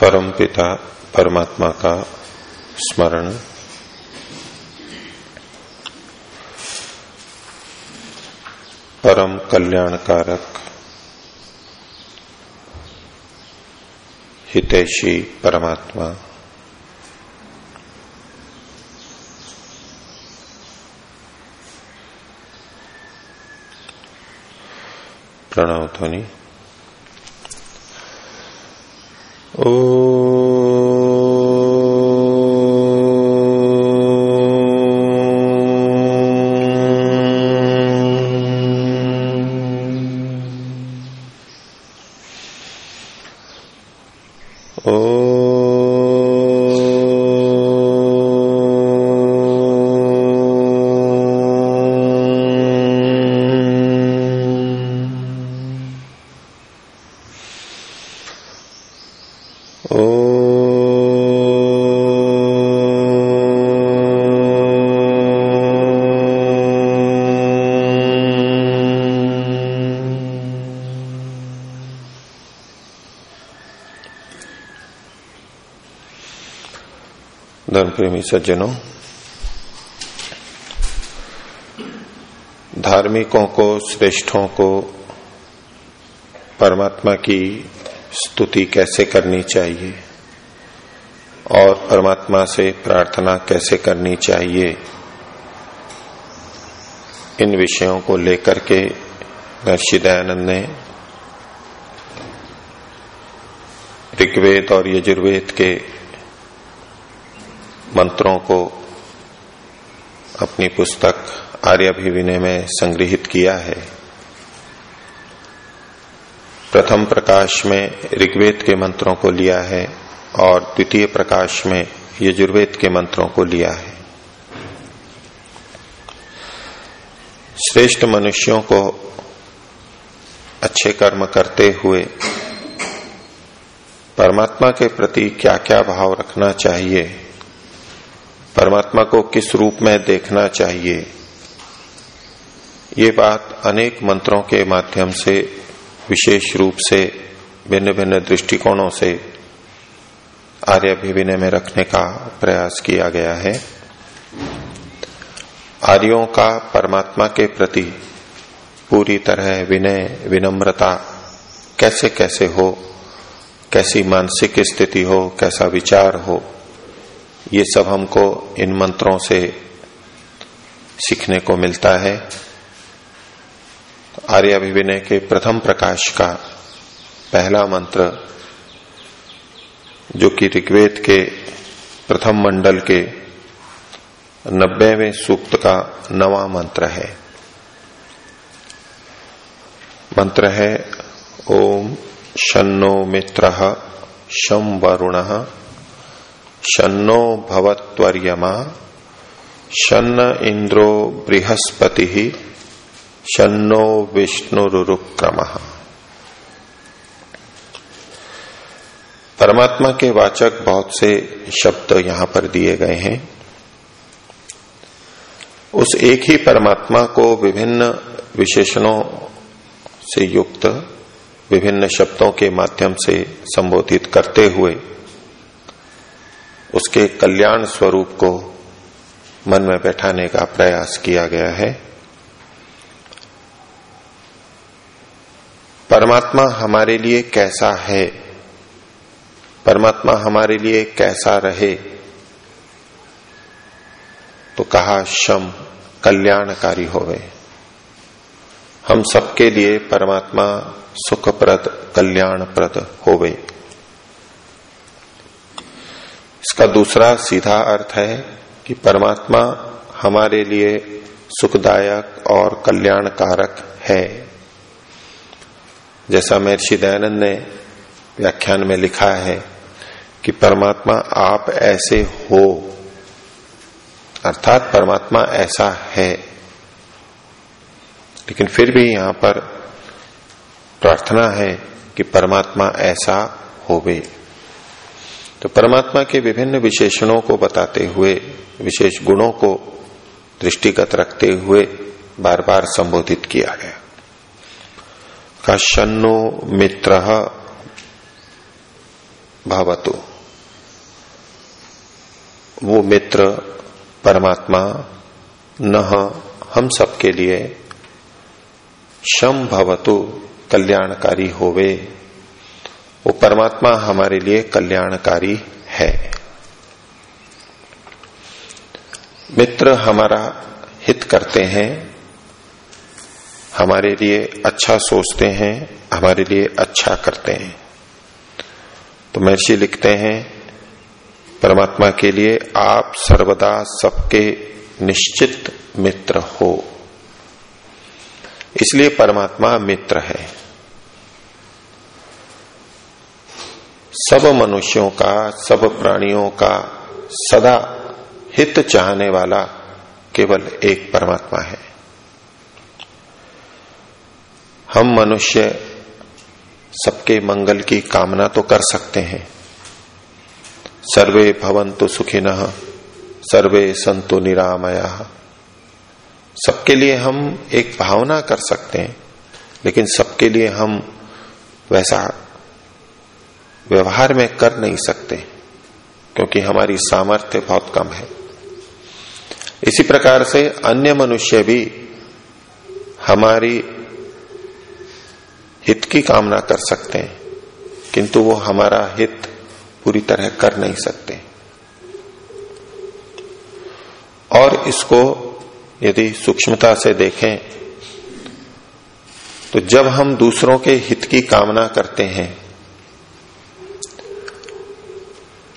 परम पिता परमात्मा का स्मरण। परम कल्याणकारक हितैषी परमात्मा। प्रणव ध्वनि। ओ प्रेमी सज्जनों, धार्मिकों को, श्रेष्ठों को, परमात्मा की स्तुति कैसे करनी चाहिए और परमात्मा से प्रार्थना कैसे करनी चाहिए, इन विषयों को लेकर के दयानंद ने ऋग्वेद और यजुर्वेद के मंत्रों को अपनी पुस्तक आर्यभिविनय में संग्रहित किया है। प्रथम प्रकाश में ऋग्वेद के मंत्रों को लिया है और द्वितीय प्रकाश में यजुर्वेद के मंत्रों को लिया है। श्रेष्ठ मनुष्यों को अच्छे कर्म करते हुए परमात्मा के प्रति क्या क्या भाव रखना चाहिए? परमात्मा को किस रूप में देखना चाहिए? ये बात अनेक मंत्रों के माध्यम से, विशेष रूप से भिन्न भिन्न दृष्टिकोणों से आर्यभिविनय में रखने का प्रयास किया गया है। आर्यों का परमात्मा के प्रति पूरी तरह विनय, विनम्रता कैसे कैसे हो, कैसी मानसिक स्थिति हो, कैसा विचार हो ये सब हमको इन मंत्रों से सीखने को मिलता है। आर्याभिविनय के प्रथम प्रकाश का पहला मंत्र, जो कि ऋग्वेद के प्रथम मंडल के नब्बेवें सूक्त का नवा मंत्र है। मंत्र है, ओम शनो मित्र शम वरुण शनो भवत्वर्यमा, शन्न इंद्रो बृहस्पति शनो विष्णुरुक्रम परमात्मा के वाचक बहुत से शब्द यहाँ पर दिए गए हैं। उस एक ही परमात्मा को विभिन्न विशेषणों से युक्त, विभिन्न शब्दों के माध्यम से संबोधित करते हुए उसके कल्याण स्वरूप को मन में बैठाने का प्रयास किया गया है। परमात्मा हमारे लिए कैसा है? परमात्मा हमारे लिए कैसा रहे? तो कहा, शम कल्याणकारी होवे। हम सबके लिए परमात्मा सुखप्रद, कल्याणप्रद होवे। इसका दूसरा सीधा अर्थ है कि परमात्मा हमारे लिए सुखदायक और कल्याणकारक है। जैसा महर्षि दयानंद ने व्याख्यान में लिखा है कि परमात्मा आप ऐसे हो, अर्थात परमात्मा ऐसा है। लेकिन फिर भी यहाँ पर प्रार्थना है कि परमात्मा ऐसा होवे। तो परमात्मा के विभिन्न विशेषणों को बताते हुए, विशेष गुणों को दृष्टिगत रखते हुए बार बार संबोधित किया गया। का शनो मित्र भवतु। वो मित्र, परमात्मा, न, हम सबके लिए शम भवतु, कल्याणकारी होवे। वो परमात्मा हमारे लिए कल्याणकारी है। मित्र हमारा हित करते हैं, हमारे लिए अच्छा सोचते हैं, हमारे लिए अच्छा करते हैं। तो महर्षि लिखते हैं, परमात्मा के लिए आप सर्वदा सबके निश्चित मित्र हो। इसलिए परमात्मा मित्र है। सब मनुष्यों का, सब प्राणियों का सदा हित चाहने वाला केवल एक परमात्मा है। हम मनुष्य सबके मंगल की कामना तो कर सकते हैं। सर्वे भवंतु सुखिन, सर्वे संतु निरामया। सबके लिए हम एक भावना कर सकते हैं, लेकिन सबके लिए हम वैसा व्यवहार में कर नहीं सकते, क्योंकि हमारी सामर्थ्य बहुत कम है। इसी प्रकार से अन्य मनुष्य भी हमारी हित की कामना कर सकते हैं, किंतु वो हमारा हित पूरी तरह कर नहीं सकते। और इसको यदि सूक्ष्मता से देखें तो जब हम दूसरों के हित की कामना करते हैं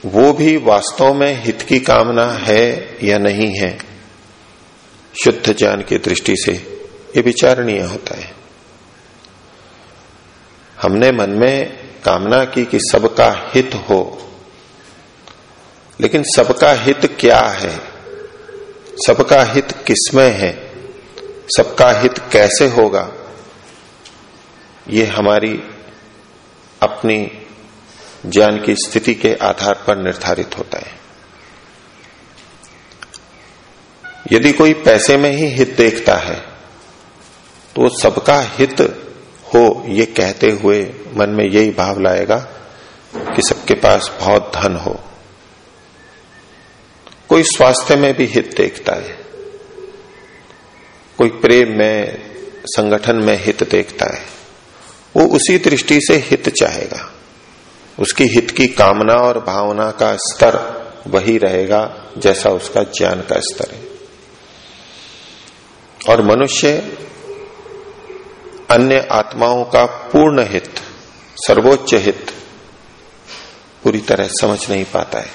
वो भी वास्तव में हित की कामना है या नहीं है? शुद्ध ज्ञान की दृष्टि से ये विचारणीय होता है। हमने मन में कामना की कि सबका हित हो, लेकिन सबका हित क्या है? सबका हित किसमें है? सबका हित कैसे होगा? ये हमारी अपनी ज्ञान की स्थिति के आधार पर निर्धारित होता है। यदि कोई पैसे में ही हित देखता है तो वो सबका हित हो ये कहते हुए मन में यही भाव लाएगा कि सबके पास बहुत धन हो। कोई स्वास्थ्य में भी हित देखता है, कोई प्रेम में, संगठन में हित देखता है, वो उसी दृष्टि से हित चाहेगा। उसकी हित की कामना और भावना का स्तर वही रहेगा जैसा उसका ज्ञान का स्तर है। और मनुष्य अन्य आत्माओं का पूर्ण हित, सर्वोच्च हित पूरी तरह समझ नहीं पाता है।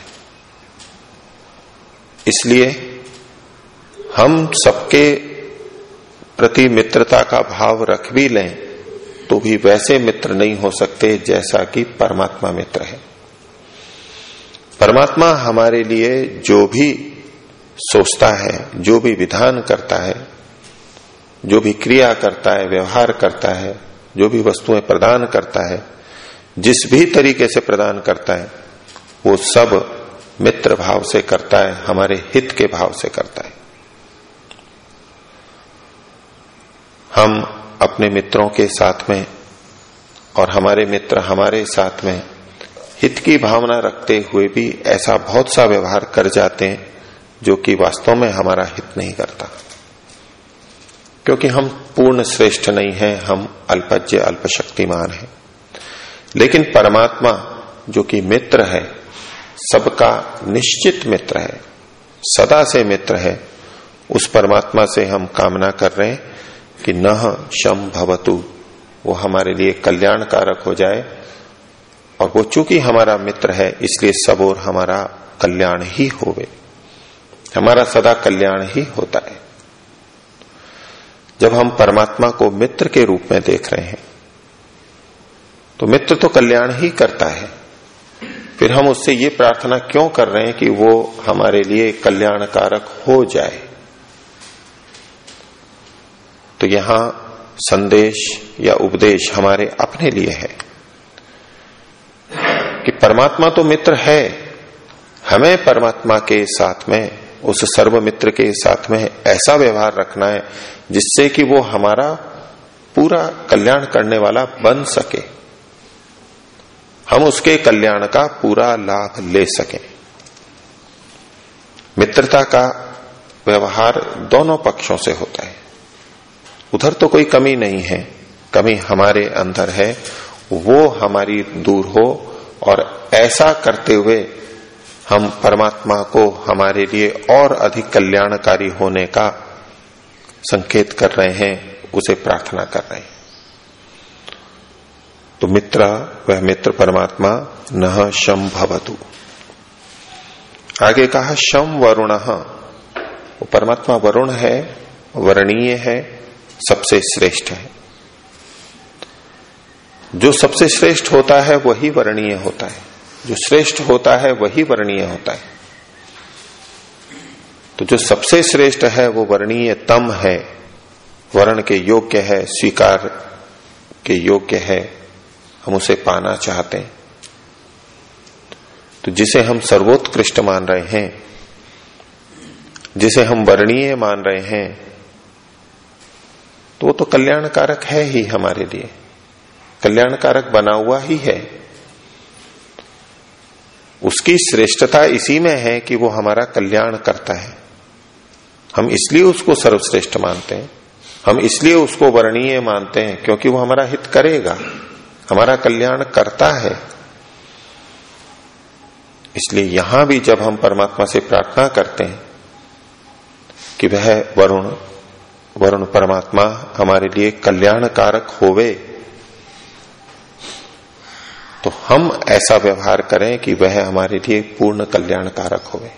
इसलिए हम सबके प्रति मित्रता का भाव रख भी लें तो भी वैसे मित्र नहीं हो सकते जैसा कि परमात्मा मित्र है। परमात्मा हमारे लिए जो भी सोचता है, जो भी विधान करता है, जो भी क्रिया करता है, व्यवहार करता है, जो भी वस्तुएँ प्रदान करता है, जिस भी तरीके से प्रदान करता है, वो सब मित्र भाव से करता है, हमारे हित के भाव से करता है। हम अपने मित्रों के साथ में और हमारे मित्र हमारे साथ में हित की भावना रखते हुए भी ऐसा बहुत सा व्यवहार कर जाते हैं, जो कि वास्तव में हमारा हित नहीं करता। क्योंकि हम पूर्ण श्रेष्ठ नहीं हैं, हम अल्पज्य अल्प शक्तिमान हैं। लेकिन परमात्मा, जो कि मित्र है, सबका निश्चित मित्र है, सदा से मित्र है, उस परमात्मा से हम कामना कर रहे हैं। कि न शम भवतु, वो हमारे लिए कल्याण कारक हो जाए। और वो चूँकि हमारा मित्र है, इसलिए सब और हमारा कल्याण ही होवे। हमारा सदा कल्याण ही होता है। जब हम परमात्मा को मित्र के रूप में देख रहे हैं तो मित्र तो कल्याण ही करता है। फिर हम उससे ये प्रार्थना क्यों कर रहे हैं कि वो हमारे लिए कल्याणकारक हो जाए? तो यहाँ संदेश या उपदेश हमारे अपने लिए है कि परमात्मा तो मित्र है, हमें परमात्मा के साथ में, उस सर्व मित्र के साथ में ऐसा व्यवहार रखना है जिससे कि वो हमारा पूरा कल्याण करने वाला बन सके। हम उसके कल्याण का पूरा लाभ ले सकें। मित्रता का व्यवहार दोनों पक्षों से होता है। उधर तो कोई कमी नहीं है। कमी हमारे अंदर है, वो हमारी दूर हो और ऐसा करते हुए हम परमात्मा को हमारे लिए और अधिक कल्याणकारी होने का संकेत कर रहे हैं, उसे प्रार्थना कर रहे हैं। तो मित्र, वह मित्र परमात्मा, न शम भवतु। आगे कहा शम वरुण। वो परमात्मा वरुण है, वर्णीय है सबसे श्रेष्ठ है। जो सबसे श्रेष्ठ होता है, वही वर्णीय होता है। जो श्रेष्ठ होता है, वही वर्णीय होता है। तो जो सबसे श्रेष्ठ है, वो वर्णीय तम है। वर्ण के योग्य है, स्वीकार के योग्य है। हम उसे पाना चाहते हैं। तो जिसे हम सर्वोत्कृष्ट मान रहे हैं, जिसे हम वर्णीय मान रहे हैं तो वो तो कल्याणकारक है ही हमारे लिए। कल्याणकारक बना हुआ ही है। उसकी श्रेष्ठता इसी में है कि वो हमारा कल्याण करता है। हम इसलिए उसको सर्वश्रेष्ठ मानते हैं। हम इसलिए उसको वर्णीय मानते हैं क्योंकि वो हमारा हित करेगा। हमारा कल्याण करता है। इसलिए यहाँ भी जब हम परमात्मा से प्रार्थना करते हैं कि वह वरुण वरुण परमात्मा हमारे लिए कल्याणकारक होवे। तो हम ऐसा व्यवहार करें कि वह हमारे लिए पूर्ण कल्याणकारक होवे।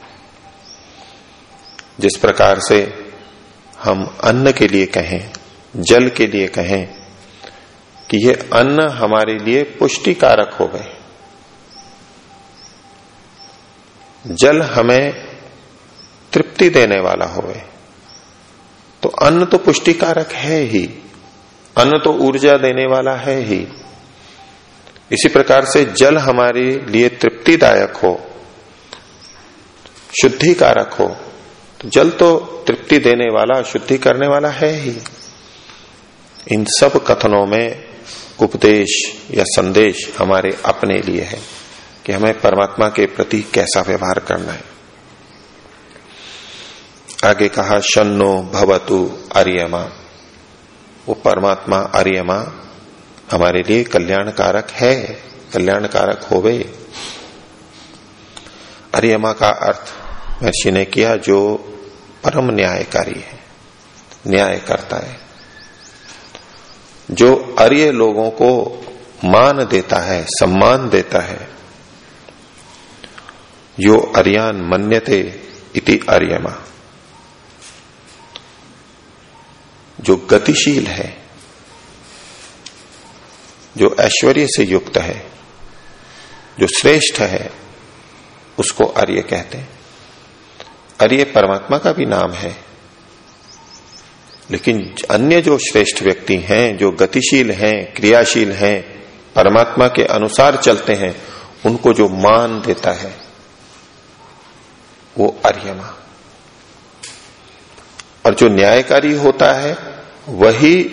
जिस प्रकार से हम अन्न के लिए कहें, जल के लिए कहें, कि ये अन्न हमारे लिए पुष्टिकारक हो गए जल हमें तृप्ति देने वाला होवे। तो अन्न तो पुष्टिकारक है ही। अन्न तो ऊर्जा देने वाला है ही। इसी प्रकार से जल हमारे लिए तृप्तिदायक हो, शुद्धिकारक हो तो जल तो तृप्ति देने वाला, शुद्धि करने वाला है ही। इन सब कथनों में उपदेश या संदेश हमारे अपने लिए है कि हमें परमात्मा के प्रति कैसा व्यवहार करना है। आगे कहा, शन्नो भवतु आर्यमा। वो परमात्मा आर्यमा हमारे लिए कल्याणकारक है, कल्याणकारक होवे। अरियमा का अर्थ महर्षि ने किया, जो परम न्यायकारी है न्याय करता है। जो अर्य लोगों को मान देता है, सम्मान देता है, यो अर्यान मन्यते इति अर्यमा जो गतिशील है, जो ऐश्वर्य से युक्त है, जो श्रेष्ठ है, उसको अर्य कहते हैं। अर्य परमात्मा का भी नाम है, लेकिन अन्य जो श्रेष्ठ व्यक्ति हैं, जो गतिशील हैं, क्रियाशील हैं, परमात्मा के अनुसार चलते हैं, उनको जो मान देता है, वो अर्यमा और जो न्यायकारी होता है वही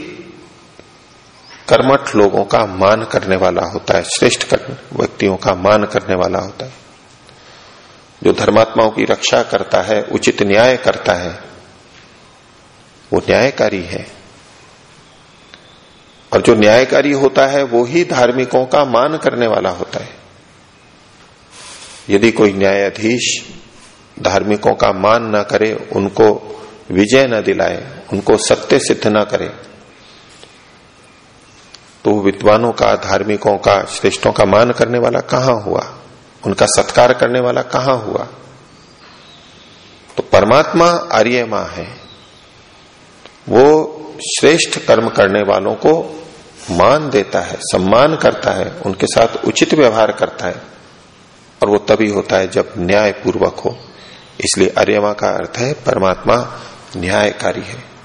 कर्मठ लोगों का मान करने वाला होता है, श्रेष्ठ व्यक्तियों का मान करने वाला होता है। जो धर्मात्माओं की रक्षा करता है, उचित न्याय करता है, वो न्यायकारी है। और जो न्यायकारी होता है, वो ही धार्मिकों का मान करने वाला होता है। यदि कोई न्यायाधीश धार्मिकों का मान न करे, उनको विजय न दिलाए उनको सत्य सिद्ध न करे। तो विद्वानों का, धार्मिकों का, श्रेष्ठों का मान करने वाला कहाँ हुआ? उनका सत्कार करने वाला कहाँ हुआ? तो परमात्मा आर्यमा है। वो श्रेष्ठ कर्म करने वालों को मान देता है, सम्मान करता है, उनके साथ उचित व्यवहार करता है। और वो तभी होता है जब न्याय पूर्वक हो। इसलिए अर्यमा का अर्थ है, परमात्मा न्यायकारी है।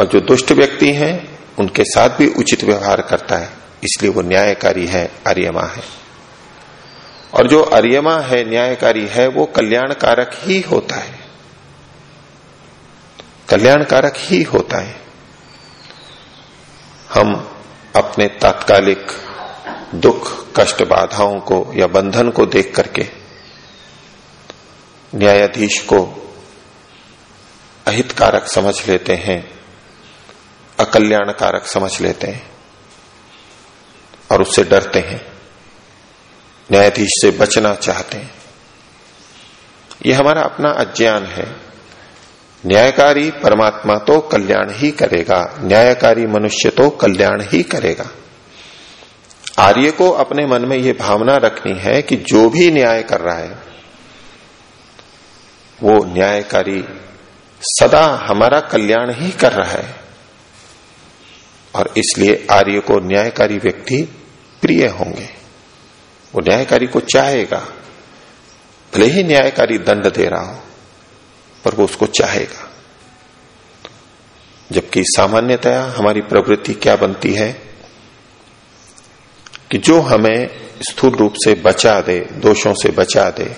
और जो दुष्ट व्यक्ति हैं, उनके साथ भी उचित व्यवहार करता है। इसलिए वो न्यायकारी है, अर्यमा है। और जो अर्यमा है, न्यायकारी है, वो कल्याणकारक ही होता है। कल्याणकारक ही होता है। हम अपने तात्कालिक दुख, कष्ट, बाधाओं को या बंधन को देख करके न्यायाधीश को अहितकारक समझ लेते हैं। अकल्याणकारक समझ लेते हैं और उससे डरते हैं। न्यायाधीश से बचना चाहते हैं। यह हमारा अपना अज्ञान है। न्यायकारी परमात्मा तो कल्याण ही करेगा, न्यायकारी मनुष्य तो कल्याण ही करेगा। आर्य को अपने मन में यह भावना रखनी है कि जो भी न्याय कर रहा है, वो न्यायकारी सदा हमारा कल्याण ही कर रहा है। और इसलिए आर्य को न्यायकारी व्यक्ति प्रिय होंगे। वो न्यायकारी को चाहेगा। भले ही न्यायकारी दंड दे रहा हो, पर वो उसको चाहेगा। जबकि सामान्यतया हमारी प्रवृत्ति क्या बनती है कि जो हमें स्थूल रूप से बचा दे, दोषों से बचा दे,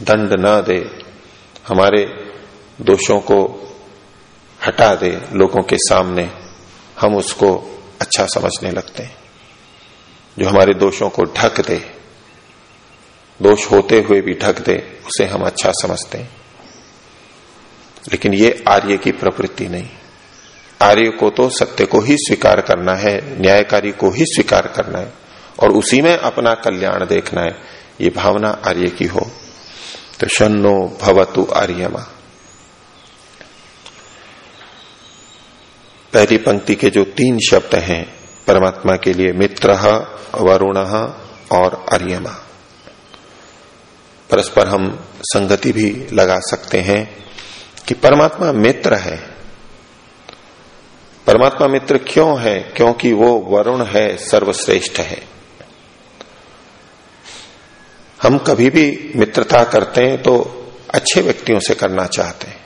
दंड न दे, हमारे दोषों को हटा दे लोगों के सामने हम उसको अच्छा समझने लगते हैं। जो हमारे दोषों को ढक दे, दोष होते हुए भी ढक दे, उसे हम अच्छा समझते हैं। लेकिन ये आर्य की प्रवृत्ति नहीं। आर्य को तो सत्य को ही स्वीकार करना है, न्यायकारी को ही स्वीकार करना है, और उसी में अपना कल्याण देखना है। ये भावना आर्य की हो। तो शनो भवतु आर्यमा। पहली पंक्ति के जो तीन शब्द हैं, परमात्मा के लिए मित्र, वरुण और आर्यमा परस्पर हम संगति भी लगा सकते हैं कि परमात्मा मित्र है। परमात्मा मित्र क्यों है? क्योंकि वो वरुण है, सर्वश्रेष्ठ है। हम कभी भी मित्रता करते हैं तो अच्छे व्यक्तियों से करना चाहते हैं।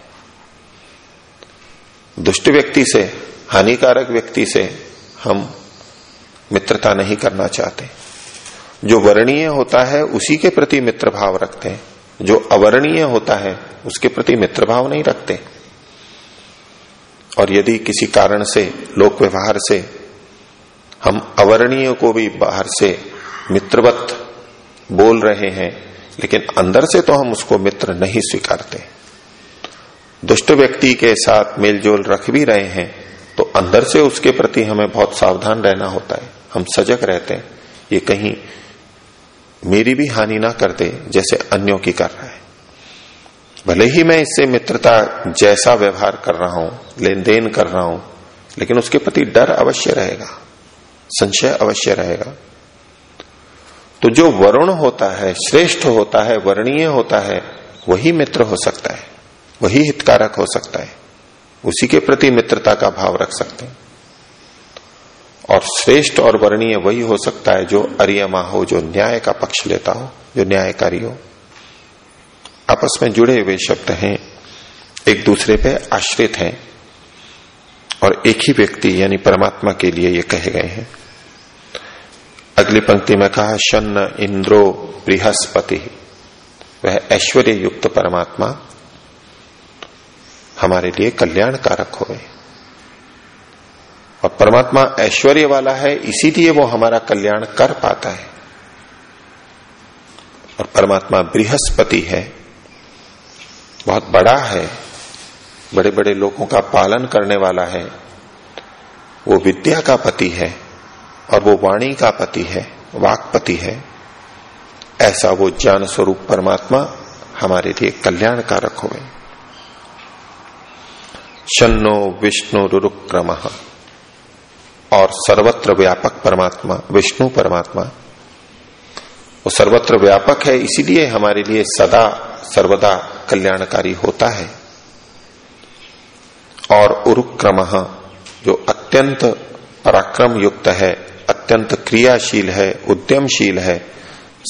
दुष्ट व्यक्ति से हानिकारक व्यक्ति से हम मित्रता नहीं करना चाहते। जो वर्णीय होता है, उसी के प्रति मित्र भाव रखते हैं। जो अवर्णीय होता है, उसके प्रति मित्र भाव नहीं रखते। और यदि किसी कारण से, लोक व्यवहार से, हम अवर्णीय को भी बाहर से मित्रवत बोल रहे हैं, लेकिन अंदर से तो हम उसको मित्र नहीं स्वीकारते। दुष्ट व्यक्ति के साथ मेलजोल रख भी रहे हैं तो अंदर से उसके प्रति हमें बहुत सावधान रहना होता है। हम सजग रहते हैं। ये कहीं मेरी भी हानि ना कर दे, जैसे अन्यों की कर रहा है। भले ही मैं इससे मित्रता जैसा व्यवहार कर रहा हूँ लेन देन कर रहा हूँ, लेकिन उसके प्रति डर अवश्य रहेगा, संशय अवश्य रहेगा। तो जो वरुण होता है, श्रेष्ठ होता है, वर्णीय होता है, वही मित्र हो सकता है, वही हितकारक हो सकता है। उसी के प्रति मित्रता का भाव रख सकते हैं। और श्रेष्ठ और वर्णीय वही हो सकता है जो अरियमा हो, जो न्याय का पक्ष लेता हो, जो न्यायकारी हो। आपस में जुड़े हुए शब्द हैं, एक दूसरे पे आश्रित हैं, और एक ही व्यक्ति, यानी परमात्मा के लिए ये कहे गए हैं। अगली पंक्ति में कहा, शन्न इंद्रो बृहस्पति। वह ऐश्वर्य युक्त परमात्मा हमारे लिए कल्याण कारक हो और परमात्मा ऐश्वर्य वाला है, इसीलिए वो हमारा कल्याण कर पाता है। और परमात्मा बृहस्पति है, बहुत बड़ा है बड़े बड़े लोगों का पालन करने वाला है, वो विद्या का पति है, और वो वाणी का पति है, वाकपति है। ऐसा वो ज्ञान स्वरूप परमात्मा हमारे लिए कल्याण कारक हो गए। शनो विष्णु रुरुक्रम और सर्वत्र व्यापक परमात्मा, विष्णु परमात्मा। वो सर्वत्र व्यापक है, इसीलिए हमारे लिए सदा, सर्वदा कल्याणकारी होता है। और उरुक्रम, जो अत्यंत पराक्रम युक्त है, अत्यंत क्रियाशील है, उद्यमशील है,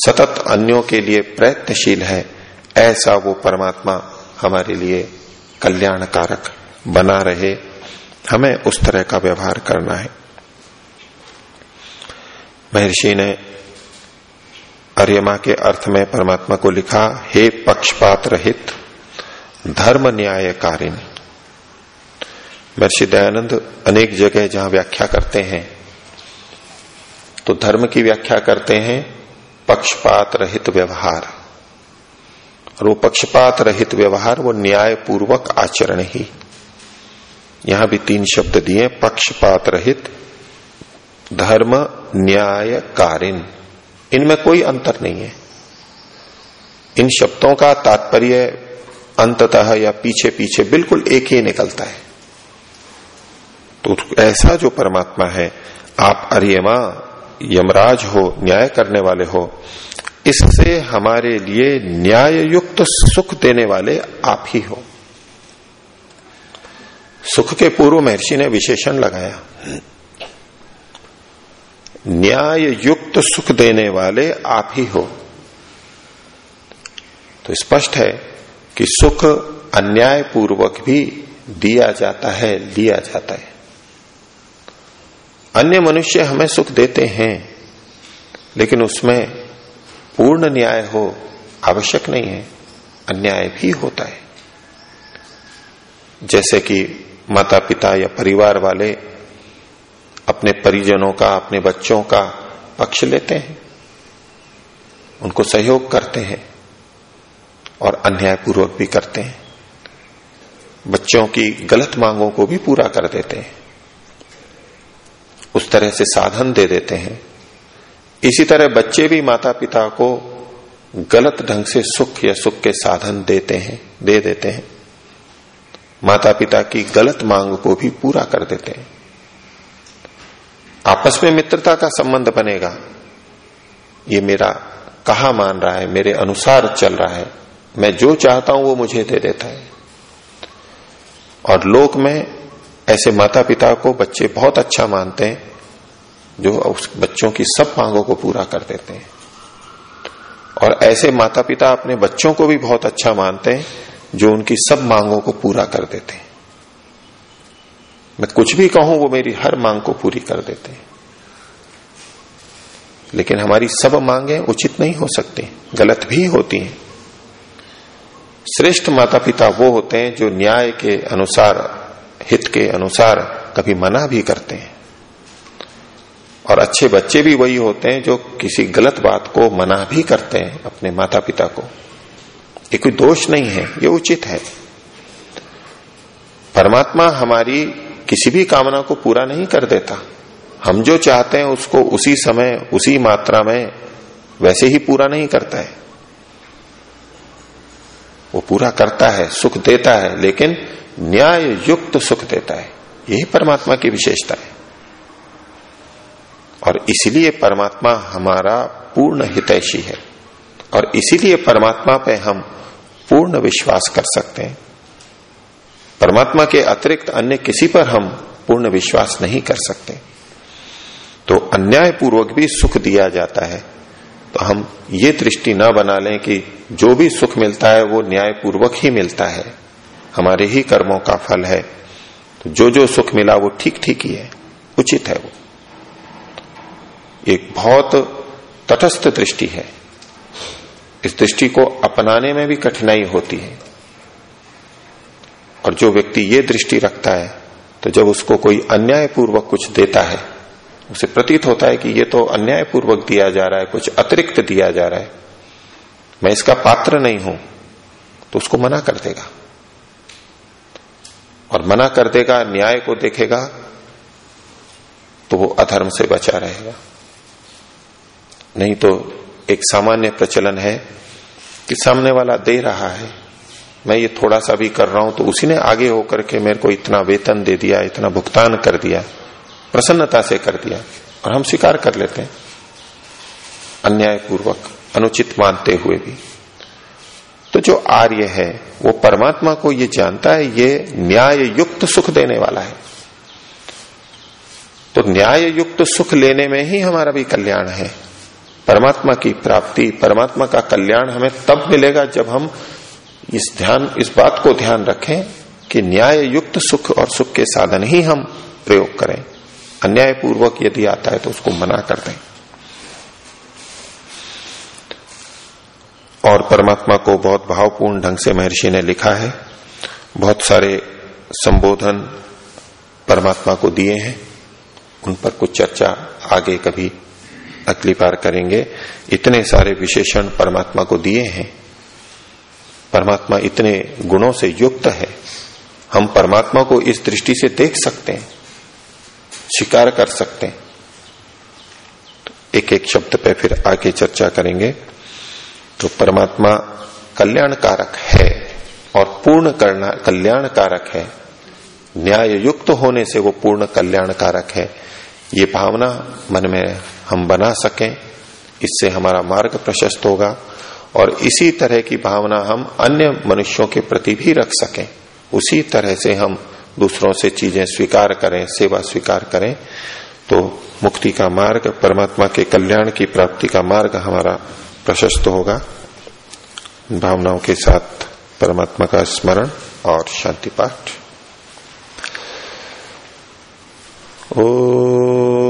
सतत अन्यों के लिए प्रयत्नशील है, ऐसा वो परमात्मा हमारे लिए कल्याणकारक बना रहे, हमें उस तरह का व्यवहार करना है। महर्षि ने अर्यमा के अर्थ में परमात्मा को लिखा, हे पक्षपात रहित, धर्म न्याय कारिन महर्षि दयानंद अनेक जगह जहाँ व्याख्या करते हैं तो धर्म की व्याख्या करते हैं, पक्षपात रहित व्यवहार। और वो पक्षपात रहित व्यवहार वो न्याय पूर्वक आचरण ही। यहाँ भी तीन शब्द दिए पक्षपात रहित धर्म न्याय कारिन इनमें कोई अंतर नहीं है। इन शब्दों का तात्पर्य अंततः या पीछे पीछे बिल्कुल एक ही निकलता है। तो ऐसा जो परमात्मा है, आप अरियमा, यमराज हो, न्याय करने वाले हो, इससे हमारे लिए न्याय युक्त सुख देने वाले आप ही हो। सुख के पूर्व महर्षि ने विशेषण लगाया। न्याय युक्त सुख देने वाले आप ही हो। तो स्पष्ट है कि सुख अन्याय पूर्वक भी दिया जाता है, लिया जाता है। अन्य मनुष्य हमें सुख देते हैं, लेकिन उसमें पूर्ण न्याय हो आवश्यक नहीं है, अन्याय भी होता है। जैसे कि माता पिता या परिवार वाले अपने परिजनों का, अपने बच्चों का पक्ष लेते हैं। उनको सहयोग करते हैं और अन्यायपूर्वक भी करते हैं। बच्चों की गलत मांगों को भी पूरा कर देते हैं। उस तरह से साधन दे देते हैं। इसी तरह बच्चे भी माता पिता को गलत ढंग से सुख या सुख के साधन देते हैं, दे देते हैं। माता पिता की गलत मांग को भी पूरा कर देते हैं। आपस में मित्रता का संबंध बनेगा। ये मेरा कहा मान रहा है, मेरे अनुसार चल रहा है। मैं जो चाहता हूँ वो मुझे दे देता है। और लोक में ऐसे माता पिता को बच्चे बहुत अच्छा मानते हैं, जो उस बच्चों की सब मांगों को पूरा कर देते हैं। और ऐसे माता पिता अपने बच्चों को भी बहुत अच्छा मानते हैं जो उनकी सब मांगों को पूरा कर देते हैं। मैं कुछ भी कहूँ, वो मेरी हर मांग को पूरी कर देते हैं। लेकिन हमारी सब मांगे उचित नहीं हो सकती, गलत भी होती हैं। श्रेष्ठ माता पिता वो होते हैं जो न्याय के अनुसार, हित के अनुसार कभी मना भी करते हैं। और अच्छे बच्चे भी वही होते हैं जो किसी गलत बात को मना भी करते हैं अपने माता पिता को। ये कोई दोष नहीं है, ये उचित है। परमात्मा हमारी किसी भी कामना को पूरा नहीं कर देता। हम जो चाहते हैं उसको उसी समय, उसी मात्रा में वैसे ही पूरा नहीं करता है। वो पूरा करता है, सुख देता है, लेकिन न्याय युक्त सुख देता है। यही परमात्मा की विशेषता है। और इसलिए परमात्मा हमारा पूर्ण हितैषी है। और इसीलिए परमात्मा पे हम पूर्ण विश्वास कर सकते हैं। परमात्मा के अतिरिक्त अन्य किसी पर हम पूर्ण विश्वास नहीं कर सकते। तो अन्याय पूर्वक भी सुख दिया जाता है। तो हम ये दृष्टि ना बना लें कि जो भी सुख मिलता है, वो न्याय पूर्वक ही मिलता है। हमारे ही कर्मों का फल है। तो जो जो सुख मिला, वो ठीक ठीक ही है। उचित है वो। एक बहुत तटस्थ दृष्टि है। इस दृष्टि को अपनाने में भी कठिनाई होती है। और जो व्यक्ति ये दृष्टि रखता है तो जब उसको कोई अन्यायपूर्वक कुछ देता है, उसे प्रतीत होता है कि ये तो अन्यायपूर्वक दिया जा रहा है, कुछ अतिरिक्त दिया जा रहा है। मैं इसका पात्र नहीं हूँ तो उसको मना कर देगा। और मना कर देगा, न्याय को देखेगा तो वो अधर्म से बचा रहेगा। नहीं तो एक सामान्य प्रचलन है कि सामने वाला दे रहा है, मैं ये थोड़ा सा भी कर रहा हूँ तो उसी ने आगे होकर के मेरे को इतना वेतन दे दिया, इतना भुगतान कर दिया, प्रसन्नता से कर दिया, और हम स्वीकार कर लेते हैं। अन्यायपूर्वक, अनुचित मानते हुए भी। तो जो आर्य है, वो परमात्मा को ये जानता है, ये न्याय युक्त सुख देने वाला है। तो न्याय युक्त सुख लेने में ही हमारा भी कल्याण है। परमात्मा की प्राप्ति, परमात्मा का कल्याण हमें तब मिलेगा जब हम इस ध्यान, इस बात को ध्यान रखें कि न्याय युक्त सुख और सुख के साधन ही हम प्रयोग करें। अन्याय पूर्वक यदि आता है तो उसको मना कर दें। और परमात्मा को बहुत भावपूर्ण ढंग से महर्षि ने लिखा है। बहुत सारे संबोधन परमात्मा को दिए हैं। उन पर कुछ चर्चा आगे कभी अगली बार करेंगे। इतने सारे विशेषण परमात्मा को दिए हैं। परमात्मा इतने गुणों से युक्त है। हम परमात्मा को इस दृष्टि से देख सकते हैं, स्वीकार कर सकते हैं। एक एक शब्द पे फिर आगे चर्चा करेंगे। तो परमात्मा कल्याण कारक है और पूर्ण करना है। न्याय युक्त होने से वो पूर्ण कल्याण कारक है। ये भावना मन में हम बना सकें, इससे हमारा मार्ग प्रशस्त होगा और इसी तरह की भावना हम अन्य मनुष्यों के प्रति भी रख सकें। उसी तरह से हम दूसरों से चीज़ें स्वीकार करें, सेवा स्वीकार करें तो मुक्ति का मार्ग, परमात्मा के कल्याण की प्राप्ति का मार्ग हमारा प्रशस्त होगा। भावनाओं के साथ परमात्मा का स्मरण और शांति पाठ। ओ